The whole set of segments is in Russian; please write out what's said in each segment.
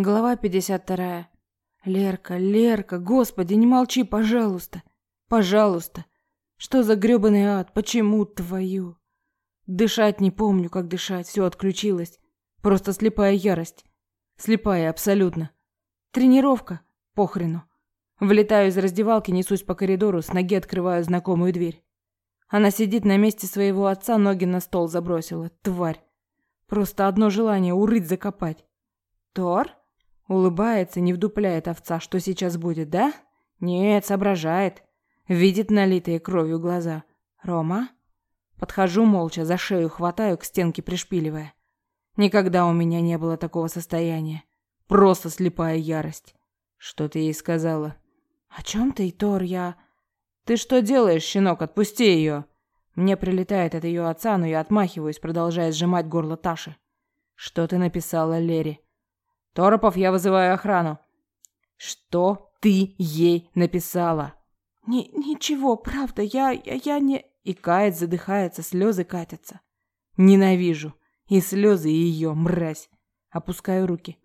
Глава 52. Лерка, Лерка, господи, не молчи, пожалуйста. Пожалуйста. Что за грёбаный ад? Почему твою? Дышать не помню, как дышать, все отключилось. Просто слепая ярость. Слепая абсолютно. Тренировка. Похрену. Влетаю из раздевалки, несусь по коридору, с ноги открываю знакомую дверь. Она сидит на месте своего отца, ноги на стол забросила. Тварь. Просто одно желание урыть закопать. Тор? Улыбается, не вдупляет овца, что сейчас будет, да? Нет, соображает. Видит налитые кровью глаза. Рома? Подхожу молча, за шею хватаю, к стенке пришпиливая. Никогда у меня не было такого состояния. Просто слепая ярость. Что ты ей сказала? О чем ты, Тор? Я... Ты что делаешь, щенок? Отпусти ее. Мне прилетает от ее отца, но я отмахиваюсь, продолжая сжимать горло Таши. Что ты написала Лере? Торопов, я вызываю охрану. Что ты ей написала? Ни ничего, правда, я я, я не и кает, задыхается, слезы катятся. Ненавижу. И слезы, и ее, мразь. Опускаю руки.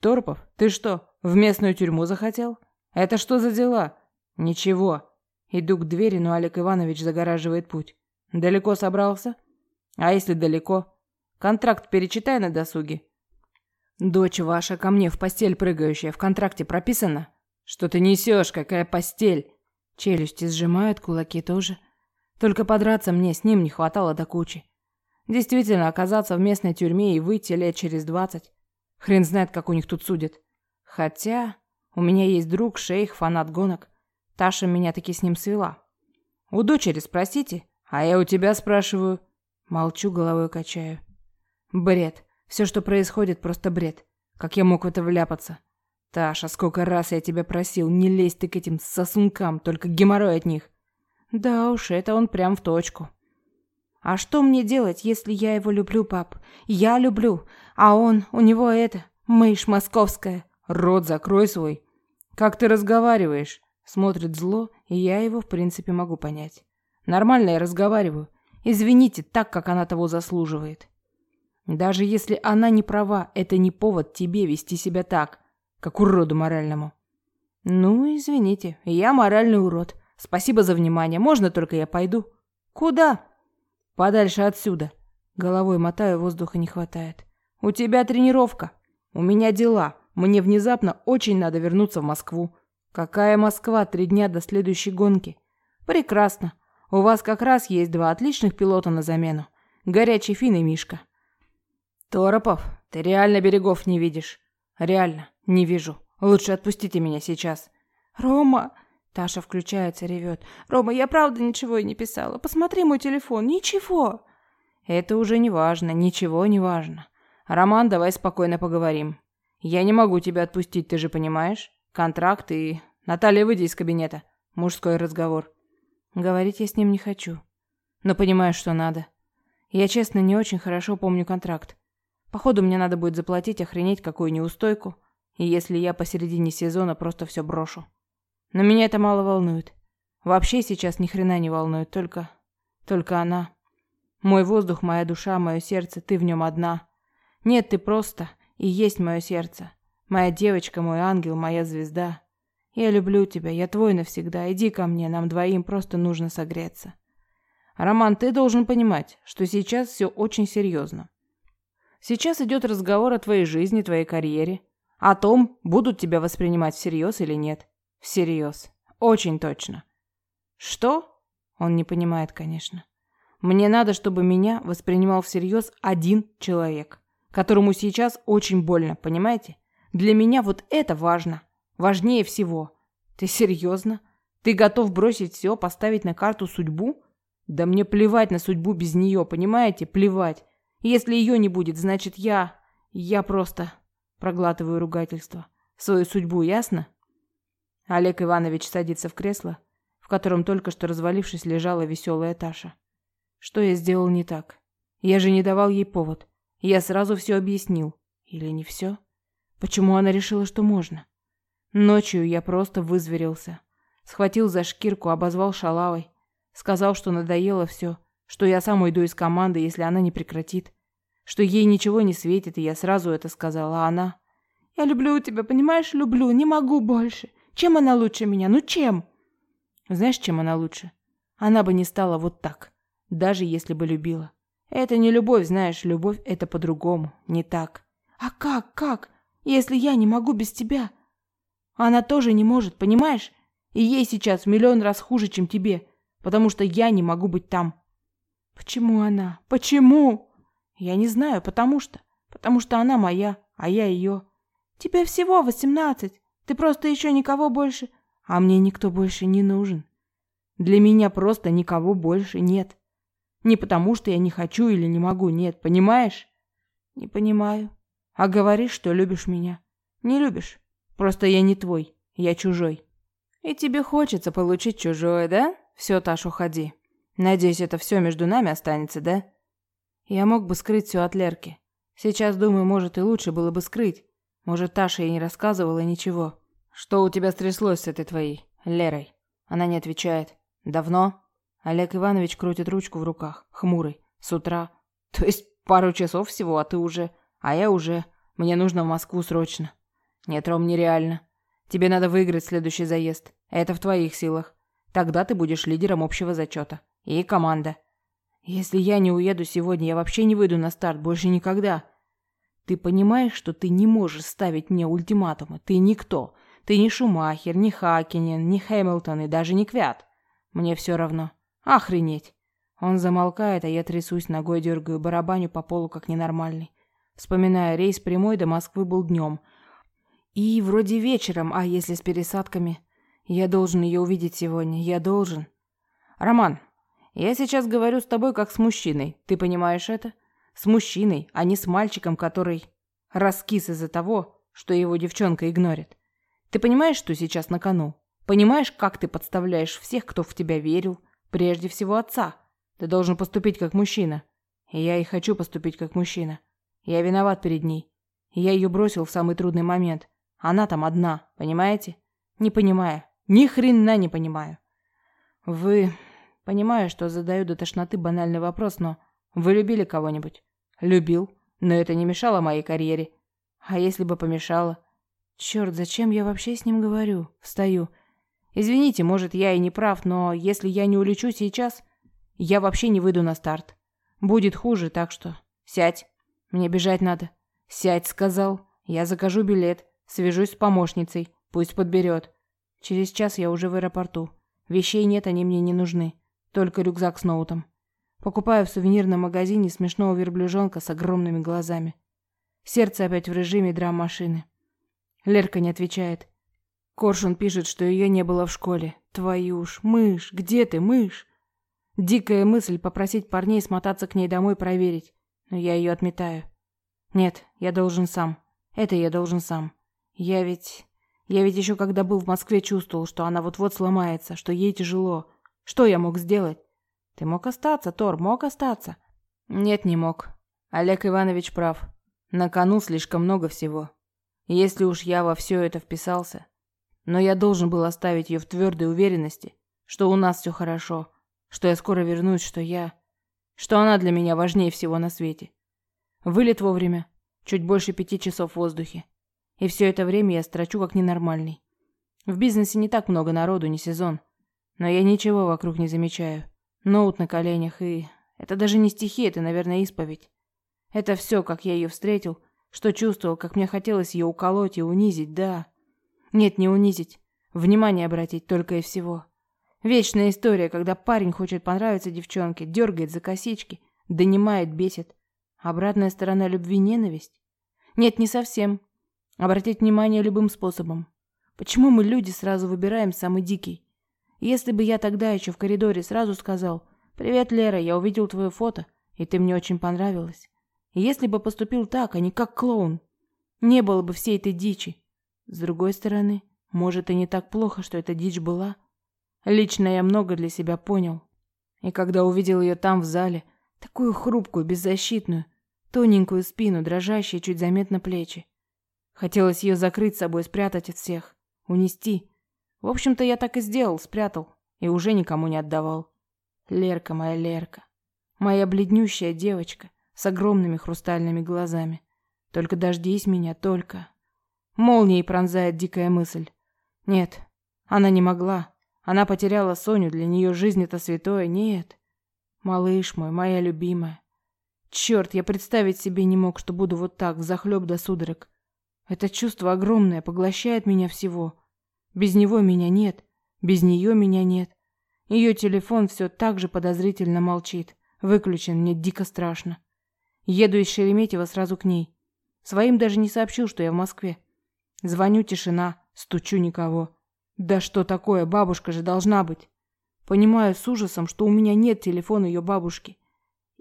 Торопов, ты что, в местную тюрьму захотел? Это что за дела? Ничего. Иду к двери, но Олег Иванович загораживает путь. Далеко собрался? А если далеко? Контракт перечитай на досуге. Дочь ваша ко мне в постель прыгающая в контракте прописана? Что ты несешь? Какая постель? Челюсти сжимают, кулаки тоже. Только подраться мне с ним не хватало до кучи. Действительно, оказаться в местной тюрьме и выйти лет через двадцать. Хрен знает, как у них тут судят. Хотя у меня есть друг, шейх, фанат гонок. Таша меня таки с ним свела. У дочери спросите, а я у тебя спрашиваю. Молчу, головой качаю. Бред. Все, что происходит, просто бред. Как я мог в это вляпаться? Таша, сколько раз я тебя просил, не лезь ты к этим сосункам, только геморрой от них. Да уж, это он прям в точку. А что мне делать, если я его люблю, пап? Я люблю, а он, у него это, мышь московская. Рот закрой свой. Как ты разговариваешь? Смотрит зло, и я его, в принципе, могу понять. Нормально я разговариваю. Извините, так, как она того заслуживает. Даже если она не права, это не повод тебе вести себя так, как уроду моральному. Ну, извините, я моральный урод. Спасибо за внимание. Можно только я пойду? Куда? Подальше отсюда. Головой мотаю, воздуха не хватает. У тебя тренировка. У меня дела. Мне внезапно очень надо вернуться в Москву. Какая Москва? Три дня до следующей гонки. Прекрасно. У вас как раз есть два отличных пилота на замену. Горячий Фин и Мишка. Торопов, ты реально берегов не видишь? Реально, не вижу. Лучше отпустите меня сейчас. Рома, Таша включается, ревет. Рома, я правда ничего и не писала. Посмотри мой телефон. Ничего. Это уже не важно, ничего не важно. Роман, давай спокойно поговорим. Я не могу тебя отпустить, ты же понимаешь? Контракт и... Наталья, выйди из кабинета. Мужской разговор. Говорить я с ним не хочу. Но понимаю, что надо. Я, честно, не очень хорошо помню контракт. Походу, мне надо будет заплатить охренеть какую неустойку, и если я посередине сезона просто все брошу. Но меня это мало волнует. Вообще сейчас ни хрена не волнует, только... Только она. Мой воздух, моя душа, мое сердце, ты в нем одна. Нет, ты просто и есть мое сердце. Моя девочка, мой ангел, моя звезда. Я люблю тебя, я твой навсегда. Иди ко мне, нам двоим просто нужно согреться. Роман, ты должен понимать, что сейчас все очень серьезно. Сейчас идет разговор о твоей жизни, твоей карьере. О том, будут тебя воспринимать всерьез или нет. Всерьез. Очень точно. Что? Он не понимает, конечно. Мне надо, чтобы меня воспринимал всерьез один человек, которому сейчас очень больно, понимаете? Для меня вот это важно. Важнее всего. Ты серьезно? Ты готов бросить все, поставить на карту судьбу? Да мне плевать на судьбу без нее, понимаете? Плевать. Если ее не будет, значит я... Я просто... Проглатываю ругательство. Свою судьбу, ясно? Олег Иванович садится в кресло, в котором только что развалившись лежала веселая Таша. Что я сделал не так? Я же не давал ей повод. Я сразу все объяснил. Или не все? Почему она решила, что можно? Ночью я просто вызверился. Схватил за шкирку, обозвал шалавой. Сказал, что надоело все, что я сам уйду из команды, если она не прекратит. Что ей ничего не светит, и я сразу это сказала, а она... Я люблю тебя, понимаешь? Люблю, не могу больше. Чем она лучше меня? Ну чем? Знаешь, чем она лучше? Она бы не стала вот так, даже если бы любила. Это не любовь, знаешь, любовь это по-другому, не так. А как, как, если я не могу без тебя? Она тоже не может, понимаешь? И ей сейчас в миллион раз хуже, чем тебе, потому что я не могу быть там. Почему она? Почему? Я не знаю, потому что. Потому что она моя, а я ее. Тебе всего восемнадцать. Ты просто еще никого больше... А мне никто больше не нужен. Для меня просто никого больше нет. Не потому, что я не хочу или не могу, нет, понимаешь? Не понимаю. А говоришь, что любишь меня. Не любишь. Просто я не твой, я чужой. И тебе хочется получить чужое, да? Все, Таш, уходи. Надеюсь, это все между нами останется, да? Я мог бы скрыть все от Лерки. Сейчас, думаю, может и лучше было бы скрыть. Может, Таша ей не рассказывала ничего. Что у тебя стряслось с этой твоей Лерой? Она не отвечает. Давно? Олег Иванович крутит ручку в руках, хмурый, с утра. То есть пару часов всего, а ты уже... А я уже... Мне нужно в Москву срочно. Нет, Ром, нереально. Тебе надо выиграть следующий заезд. Это в твоих силах. Тогда ты будешь лидером общего зачета. И команда. Если я не уеду сегодня, я вообще не выйду на старт, больше никогда. Ты понимаешь, что ты не можешь ставить мне ультиматумы? Ты никто. Ты не Шумахер, не Хакинен, не Хэмилтон и даже не Квят. Мне все равно. Охренеть. Он замолкает, а я трясусь, ногой дергаю барабаню по полу, как ненормальный. Вспоминая, рейс прямой до Москвы был днем. И вроде вечером, а если с пересадками? Я должен ее увидеть сегодня, я должен. Роман, я сейчас говорю с тобой как с мужчиной, ты понимаешь это? С мужчиной, а не с мальчиком, который раскис из-за того, что его девчонка игнорит. Ты понимаешь, что сейчас на кону? Понимаешь, как ты подставляешь всех, кто в тебя верил? Прежде всего отца. Ты должен поступить как мужчина. И я и хочу поступить как мужчина. Я виноват перед ней. Я ее бросил в самый трудный момент. Она там одна, понимаете? Не понимаю. Ни хрена не понимаю. Вы... Понимаю, что задаю до тошноты банальный вопрос, но... Вы любили кого-нибудь? Любил. Но это не мешало моей карьере. А если бы помешало? Черт, зачем я вообще с ним говорю? Встаю. Извините, может, я и не прав, но если я не улечу сейчас, я вообще не выйду на старт. Будет хуже, так что сядь. Мне бежать надо. Сядь, сказал. Я закажу билет, свяжусь с помощницей, пусть подберет. Через час я уже в аэропорту. Вещей нет, они мне не нужны. Только рюкзак с ноутом. Покупаю в сувенирном магазине смешного верблюжонка с огромными глазами. Сердце опять в режиме драм-машины. Лерка не отвечает. Коршун пишет, что ее не было в школе. Твою ж, мышь, где ты, мышь? Дикая мысль попросить парней смотаться к ней домой проверить, но я ее отметаю. Нет, я должен сам. Это я должен сам. Я ведь... Я ведь еще когда был в Москве чувствовал, что она вот-вот сломается, что ей тяжело. Что я мог сделать? Ты мог остаться, Тор, мог остаться? Нет, не мог. Олег Иванович прав. На кону слишком много всего. Если уж я во все это вписался, но я должен был оставить ее в твердой уверенности, что у нас все хорошо, что я скоро вернусь, что я... Что она для меня важнее всего на свете. Вылет вовремя, чуть больше пяти часов в воздухе. И все это время я строчу как ненормальный. В бизнесе не так много народу, не сезон. Но я ничего вокруг не замечаю. Ноут на коленях и... Это даже не стихи, это, наверное, исповедь. Это все, как я ее встретил, что чувствовал, как мне хотелось ее уколоть и унизить, да. Нет, не унизить. Внимание обратить только и всего. Вечная история, когда парень хочет понравиться девчонке, дергает за косички, донимает, бесит. Обратная сторона любви – ненависть? Нет, не совсем. Обратить внимание любым способом. Почему мы, люди, сразу выбираем самый дикий? Если бы я тогда еще в коридоре сразу сказал «Привет, Лера, я увидел твое фото, и ты мне очень понравилась». Если бы поступил так, а не как клоун, не было бы всей этой дичи. С другой стороны, может и не так плохо, что эта дичь была. Лично я много для себя понял. И когда увидел ее там, в зале, такую хрупкую, беззащитную, тоненькую спину, дрожащие чуть заметно плечи. Хотелось ее закрыть собой, спрятать от всех, унести. В общем-то, я так и сделал, спрятал, и уже никому не отдавал. Лерка моя Лерка. Моя бледнющая девочка с огромными хрустальными глазами. Только дождись меня, только... Молнией пронзает дикая мысль. Нет, она не могла. Она потеряла Соню, для нее жизнь это святое. Нет. Малыш мой, моя любимая. Черт, я представить себе не мог, что буду вот так, захлеб до судорог. Это чувство огромное, поглощает меня всего. Без него меня нет, без нее меня нет. Ее телефон все так же подозрительно молчит. Выключен, мне дико страшно. Еду из Шереметьево сразу к ней. Своим даже не сообщил, что я в Москве. Звоню, тишина, стучу никого. Да что такое, бабушка же должна быть. Понимаю с ужасом, что у меня нет телефона ее бабушки.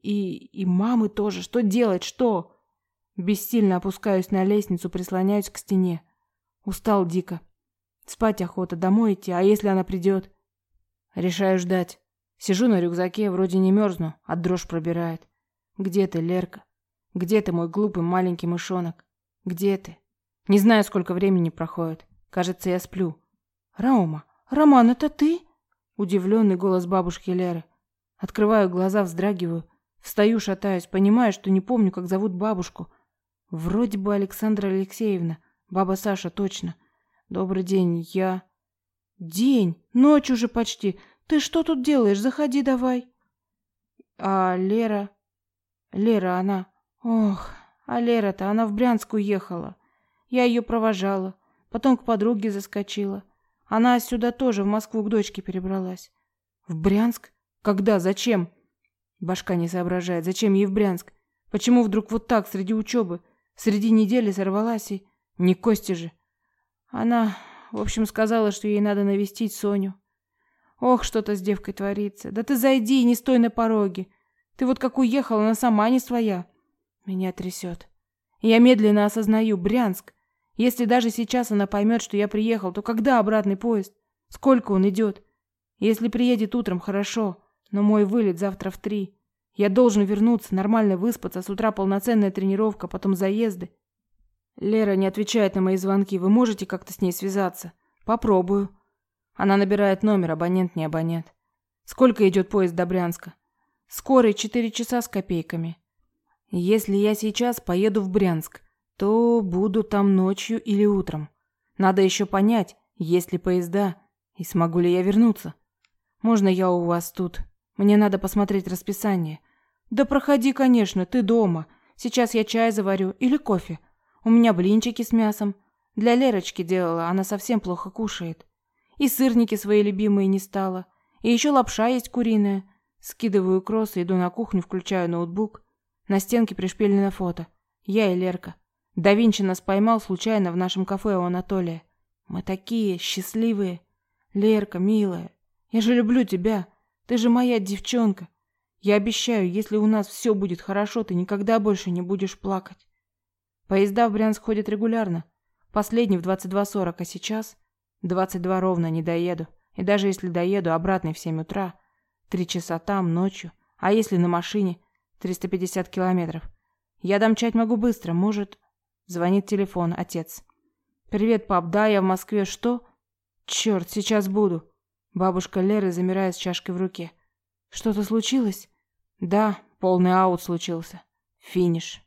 И, и мамы тоже. Что делать, что? Бессильно опускаюсь на лестницу, прислоняюсь к стене. Устал дико. Спать охота, домой идти, а если она придет? Решаю ждать. Сижу на рюкзаке, вроде не мерзну, а дрожь пробирает. Где ты, Лерка? Где ты, мой глупый маленький мышонок? Где ты? Не знаю, сколько времени проходит. Кажется, я сплю. Раума, Роман, это ты? Удивленный голос бабушки Леры. Открываю глаза, вздрагиваю. Встаю, шатаюсь, понимаю, что не помню, как зовут бабушку. Вроде бы Александра Алексеевна. Баба Саша, точно. Добрый день, я... День, ночь уже почти. Ты что тут делаешь? Заходи давай. А Лера... Лера, она... Ох, а Лера-то, она в Брянск уехала. Я ее провожала. Потом к подруге заскочила. Она сюда тоже, в Москву к дочке перебралась. В Брянск? Когда? Зачем? Башка не соображает. Зачем ей в Брянск? Почему вдруг вот так, среди учебы, среди недели сорвалась и... Не Кости же. Она, в общем, сказала, что ей надо навестить Соню. Ох, что-то с девкой творится. Да ты зайди и не стой на пороге. Ты вот как уехала, она сама не своя. Меня трясет. Я медленно осознаю, Брянск. Если даже сейчас она поймет, что я приехал, то когда обратный поезд? Сколько он идет? Если приедет утром, хорошо, но мой вылет завтра в три. Я должен вернуться, нормально выспаться, с утра полноценная тренировка, потом заезды. Лера не отвечает на мои звонки. Вы можете как-то с ней связаться? Попробую. Она набирает номер, абонент не абонент. Сколько идет поезд до Брянска? Скорый четыре часа с копейками. Если я сейчас поеду в Брянск, то буду там ночью или утром. Надо еще понять, есть ли поезда и смогу ли я вернуться. Можно я у вас тут? Мне надо посмотреть расписание. Да проходи, конечно, ты дома. Сейчас я чай заварю или кофе. У меня блинчики с мясом. Для Лерочки делала, она совсем плохо кушает. И сырники свои любимые не стала. И еще лапша есть куриная. Скидываю кроссы, иду на кухню, включаю ноутбук. На стенке пришпилено фото. Я и Лерка. Да Винчи нас поймал случайно в нашем кафе у Анатолия. Мы такие счастливые. Лерка, милая, я же люблю тебя. Ты же моя девчонка. Я обещаю, если у нас все будет хорошо, ты никогда больше не будешь плакать. Поезда в Брянск ходят регулярно. Последний в 22.40, а сейчас 22 ровно не доеду. И даже если доеду, обратный в 7 утра. Три часа там, ночью. А если на машине? 350 километров. Я домчать могу быстро, может... Звонит телефон, отец. «Привет, пап, да, я в Москве. Что?» «Черт, сейчас буду». Бабушка Леры замирает с чашкой в руке. «Что-то случилось?» «Да, полный аут случился. Финиш».